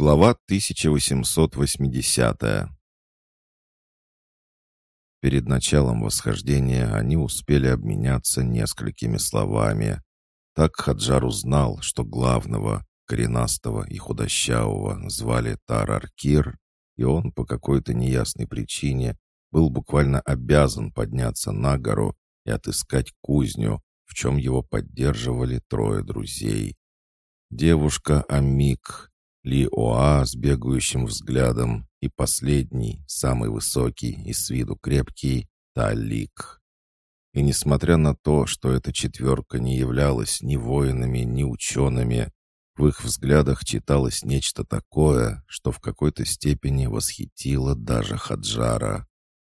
Глава 1880 Перед началом восхождения они успели обменяться несколькими словами. Так Хаджар узнал, что главного, коренастого и худощавого звали Тараркир, и он по какой-то неясной причине был буквально обязан подняться на гору и отыскать кузню, в чем его поддерживали трое друзей. Девушка Амик, ли Оа с бегающим взглядом и последний, самый высокий и с виду крепкий, Талик. И несмотря на то, что эта четверка не являлась ни воинами, ни учеными, в их взглядах читалось нечто такое, что в какой-то степени восхитило даже Хаджара.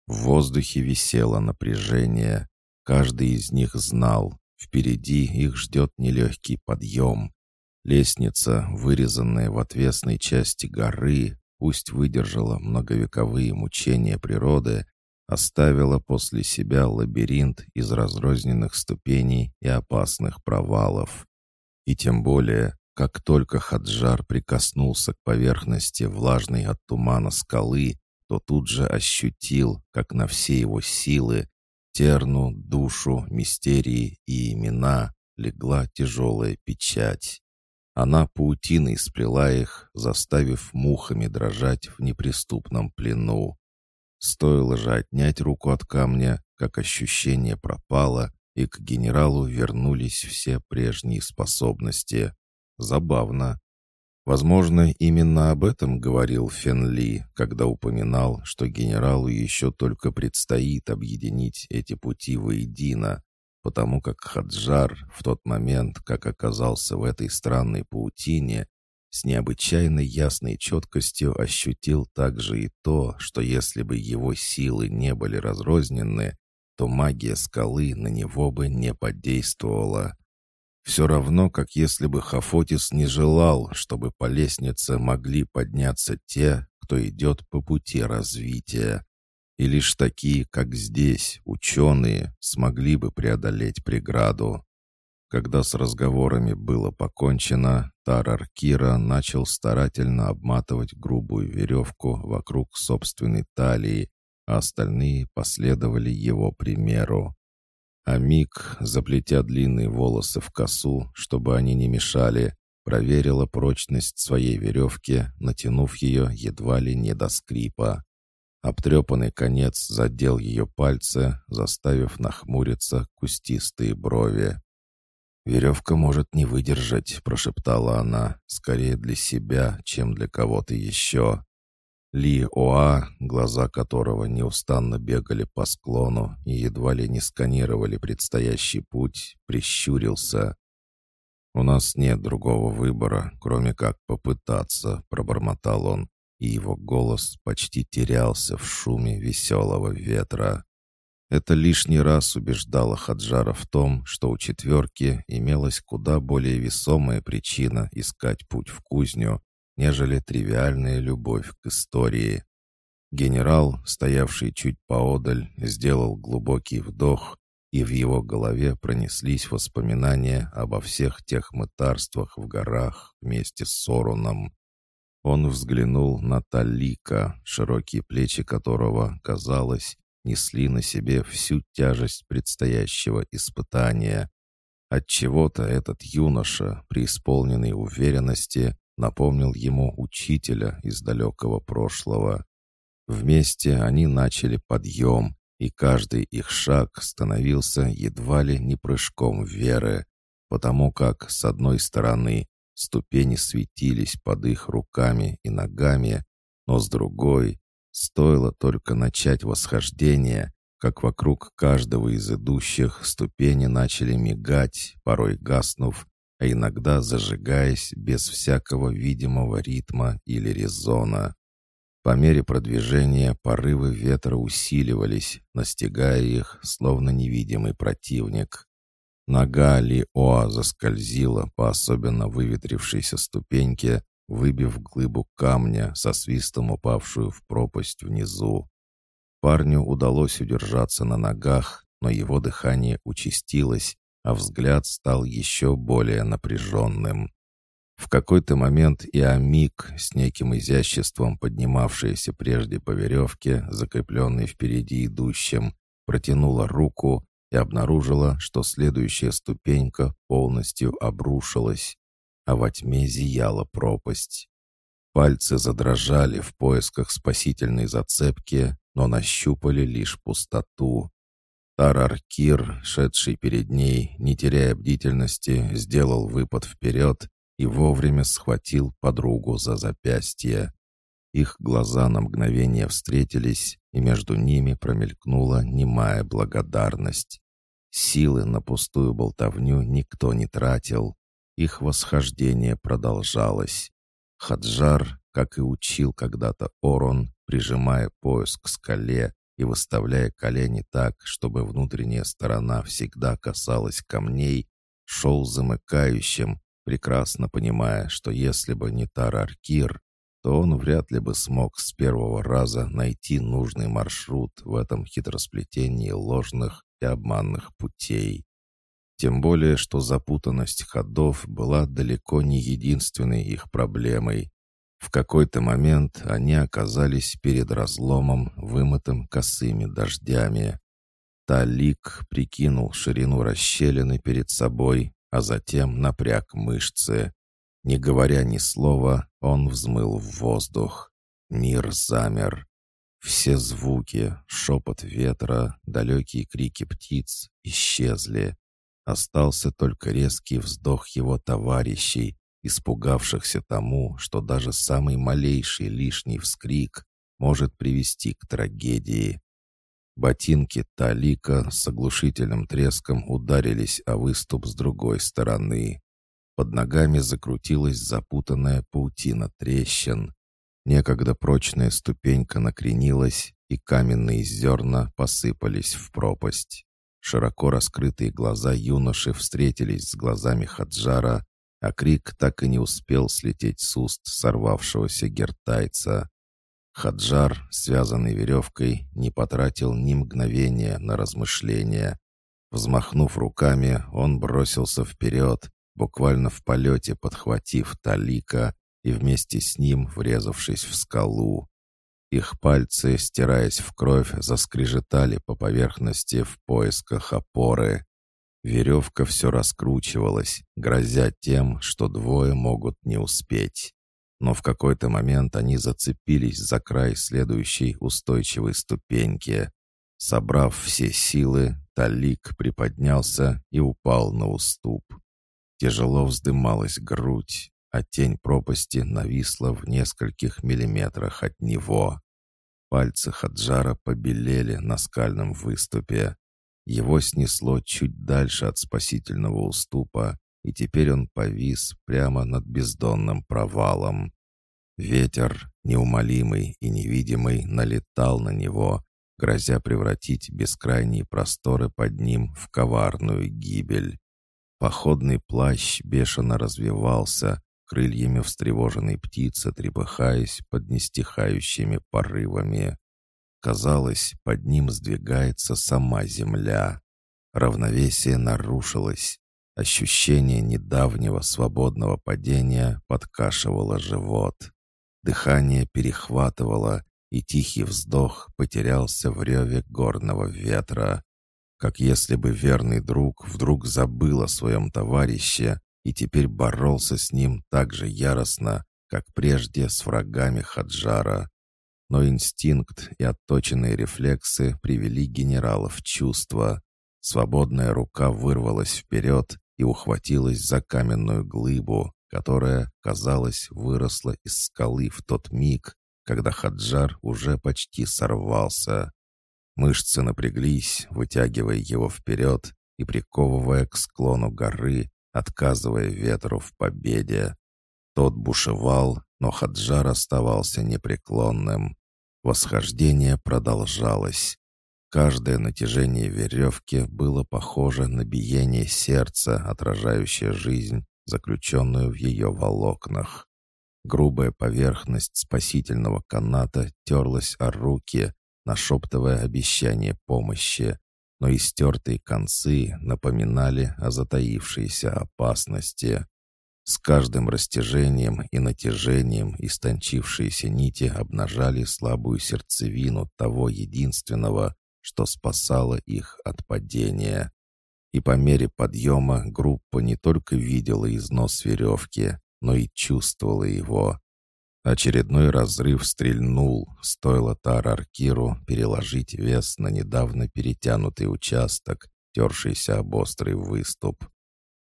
В воздухе висело напряжение. Каждый из них знал, впереди их ждет нелегкий подъем, Лестница, вырезанная в отвесной части горы, пусть выдержала многовековые мучения природы, оставила после себя лабиринт из разрозненных ступеней и опасных провалов. И тем более, как только Хаджар прикоснулся к поверхности влажной от тумана скалы, то тут же ощутил, как на все его силы, терну, душу, мистерии и имена легла тяжелая печать. Она паутиной сплела их, заставив мухами дрожать в неприступном плену. Стоило же отнять руку от камня, как ощущение пропало, и к генералу вернулись все прежние способности. Забавно. Возможно, именно об этом говорил Фенли, когда упоминал, что генералу еще только предстоит объединить эти пути воедино, потому как Хаджар в тот момент, как оказался в этой странной паутине, с необычайной ясной четкостью ощутил также и то, что если бы его силы не были разрознены, то магия скалы на него бы не подействовала. Все равно, как если бы Хафотис не желал, чтобы по лестнице могли подняться те, кто идет по пути развития и лишь такие, как здесь, ученые, смогли бы преодолеть преграду. Когда с разговорами было покончено, Тарар Кира начал старательно обматывать грубую веревку вокруг собственной талии, а остальные последовали его примеру. А Мик, заплетя длинные волосы в косу, чтобы они не мешали, проверила прочность своей веревки, натянув ее едва ли не до скрипа. Обтрепанный конец задел ее пальцы, заставив нахмуриться кустистые брови. «Веревка может не выдержать», — прошептала она, скорее для себя, чем для кого-то еще. Ли Оа, глаза которого неустанно бегали по склону и едва ли не сканировали предстоящий путь, прищурился. «У нас нет другого выбора, кроме как попытаться», — пробормотал он и его голос почти терялся в шуме веселого ветра. Это лишний раз убеждало Хаджара в том, что у четверки имелась куда более весомая причина искать путь в кузню, нежели тривиальная любовь к истории. Генерал, стоявший чуть поодаль, сделал глубокий вдох, и в его голове пронеслись воспоминания обо всех тех мытарствах в горах вместе с Соруном. Он взглянул на Талика, широкие плечи которого, казалось, несли на себе всю тяжесть предстоящего испытания. Отчего-то этот юноша, преисполненный уверенности, напомнил ему учителя из далекого прошлого. Вместе они начали подъем, и каждый их шаг становился едва ли не прыжком веры, потому как, с одной стороны, Ступени светились под их руками и ногами, но с другой, стоило только начать восхождение, как вокруг каждого из идущих ступени начали мигать, порой гаснув, а иногда зажигаясь без всякого видимого ритма или резона. По мере продвижения порывы ветра усиливались, настигая их, словно невидимый противник. Нога Ли-Оа заскользила по особенно выветрившейся ступеньке, выбив глыбу камня со свистом упавшую в пропасть внизу. Парню удалось удержаться на ногах, но его дыхание участилось, а взгляд стал еще более напряженным. В какой-то момент и Амик, с неким изяществом поднимавшаяся прежде по веревке, закрепленной впереди идущим, протянула руку и обнаружила, что следующая ступенька полностью обрушилась, а во тьме зияла пропасть. Пальцы задрожали в поисках спасительной зацепки, но нащупали лишь пустоту. Тараркир, шедший перед ней, не теряя бдительности, сделал выпад вперед и вовремя схватил подругу за запястье. Их глаза на мгновение встретились, и между ними промелькнула немая благодарность. Силы на пустую болтовню никто не тратил. Их восхождение продолжалось. Хаджар, как и учил когда-то Орон, прижимая пояс к скале, и выставляя колени так, чтобы внутренняя сторона всегда касалась камней, шел замыкающим, прекрасно понимая, что если бы не Тараркир, то он вряд ли бы смог с первого раза найти нужный маршрут в этом хитросплетении ложных и обманных путей. Тем более, что запутанность ходов была далеко не единственной их проблемой. В какой-то момент они оказались перед разломом, вымытым косыми дождями. Талик прикинул ширину расщелины перед собой, а затем напряг мышцы. Не говоря ни слова, он взмыл в воздух. Мир замер. Все звуки, шепот ветра, далекие крики птиц исчезли. Остался только резкий вздох его товарищей, испугавшихся тому, что даже самый малейший лишний вскрик может привести к трагедии. Ботинки Талика с оглушительным треском ударились о выступ с другой стороны. Под ногами закрутилась запутанная паутина трещин. Некогда прочная ступенька накренилась, и каменные зерна посыпались в пропасть. Широко раскрытые глаза юноши встретились с глазами Хаджара, а крик так и не успел слететь с уст сорвавшегося гертайца. Хаджар, связанный веревкой, не потратил ни мгновения на размышления. Взмахнув руками, он бросился вперед, буквально в полете подхватив Талика и вместе с ним врезавшись в скалу. Их пальцы, стираясь в кровь, заскрежетали по поверхности в поисках опоры. Веревка все раскручивалась, грозя тем, что двое могут не успеть. Но в какой-то момент они зацепились за край следующей устойчивой ступеньки. Собрав все силы, Талик приподнялся и упал на уступ. Тяжело вздымалась грудь, а тень пропасти нависла в нескольких миллиметрах от него. Пальцы Хаджара побелели на скальном выступе. Его снесло чуть дальше от спасительного уступа, и теперь он повис прямо над бездонным провалом. Ветер, неумолимый и невидимый, налетал на него, грозя превратить бескрайние просторы под ним в коварную гибель. Походный плащ бешено развивался, крыльями встревоженной птицы трепыхаясь под нестихающими порывами. Казалось, под ним сдвигается сама земля. Равновесие нарушилось. Ощущение недавнего свободного падения подкашивало живот. Дыхание перехватывало, и тихий вздох потерялся в реве горного ветра. Как если бы верный друг вдруг забыл о своем товарище и теперь боролся с ним так же яростно, как прежде с врагами Хаджара но инстинкт и отточенные рефлексы привели генерала в чувство. Свободная рука вырвалась вперед и ухватилась за каменную глыбу, которая, казалось, выросла из скалы в тот миг, когда Хаджар уже почти сорвался. Мышцы напряглись, вытягивая его вперед и приковывая к склону горы, отказывая ветру в победе. Тот бушевал, но Хаджар оставался непреклонным. Восхождение продолжалось. Каждое натяжение веревки было похоже на биение сердца, отражающее жизнь, заключенную в ее волокнах. Грубая поверхность спасительного каната терлась о руки, нашептывая обещание помощи, но истертые концы напоминали о затаившейся опасности. С каждым растяжением и натяжением истончившиеся нити обнажали слабую сердцевину того единственного, что спасало их от падения. И по мере подъема группа не только видела износ веревки, но и чувствовала его. Очередной разрыв стрельнул, стоило Тар-Аркиру переложить вес на недавно перетянутый участок, тершийся об острый выступ.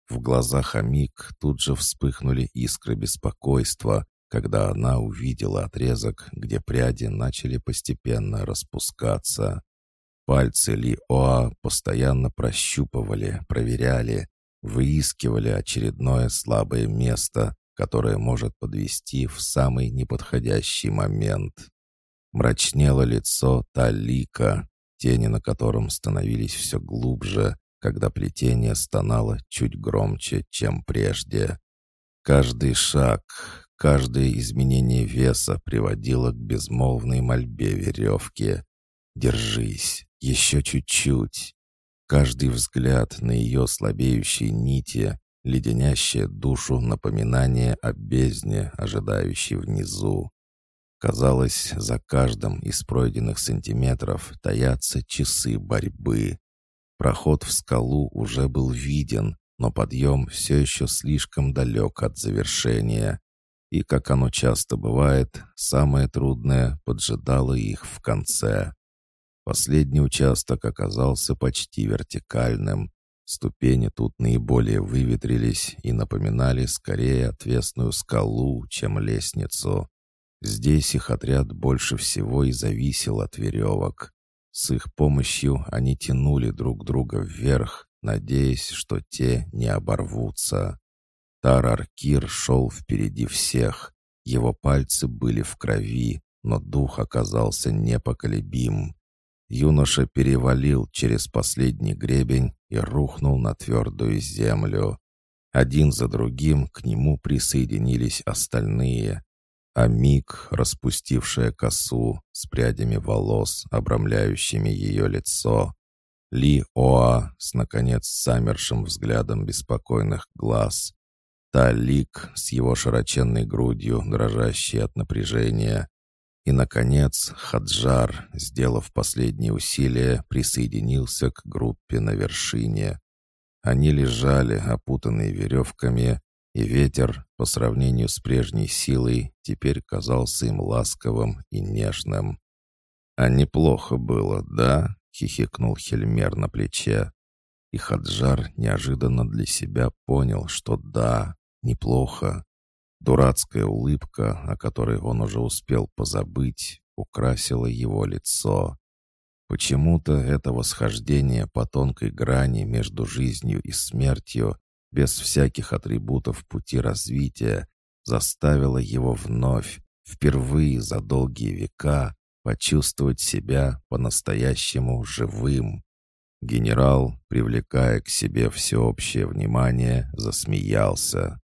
В глазах Амик тут же вспыхнули искры беспокойства, когда она увидела отрезок, где пряди начали постепенно распускаться. Пальцы Ли Оа постоянно прощупывали, проверяли, выискивали очередное слабое место, которое может подвести в самый неподходящий момент. Мрачнело лицо Талика, тени на котором становились все глубже, когда плетение стонало чуть громче, чем прежде. Каждый шаг, каждое изменение веса приводило к безмолвной мольбе веревки. «Держись, еще чуть-чуть». Каждый взгляд на ее слабеющие нити, леденящее душу напоминание о бездне, ожидающей внизу. Казалось, за каждым из пройденных сантиметров таятся часы борьбы. Проход в скалу уже был виден, но подъем все еще слишком далек от завершения. И, как оно часто бывает, самое трудное поджидало их в конце. Последний участок оказался почти вертикальным. Ступени тут наиболее выветрились и напоминали скорее отвесную скалу, чем лестницу. Здесь их отряд больше всего и зависел от веревок. С их помощью они тянули друг друга вверх, надеясь, что те не оборвутся. Тараркир шел впереди всех. Его пальцы были в крови, но дух оказался непоколебим. Юноша перевалил через последний гребень и рухнул на твердую землю. Один за другим к нему присоединились остальные а Мик, распустившая косу с прядями волос, обрамляющими ее лицо, Ли Оа с, наконец, замершим взглядом беспокойных глаз, Талик с его широченной грудью, дрожащей от напряжения, и, наконец, Хаджар, сделав последние усилия, присоединился к группе на вершине. Они лежали, опутанные веревками, и ветер, по сравнению с прежней силой, теперь казался им ласковым и нежным. «А неплохо было, да?» — хихикнул Хельмер на плече. И Хаджар неожиданно для себя понял, что да, неплохо. Дурацкая улыбка, о которой он уже успел позабыть, украсила его лицо. Почему-то это восхождение по тонкой грани между жизнью и смертью без всяких атрибутов пути развития, заставила его вновь, впервые за долгие века, почувствовать себя по-настоящему живым. Генерал, привлекая к себе всеобщее внимание, засмеялся.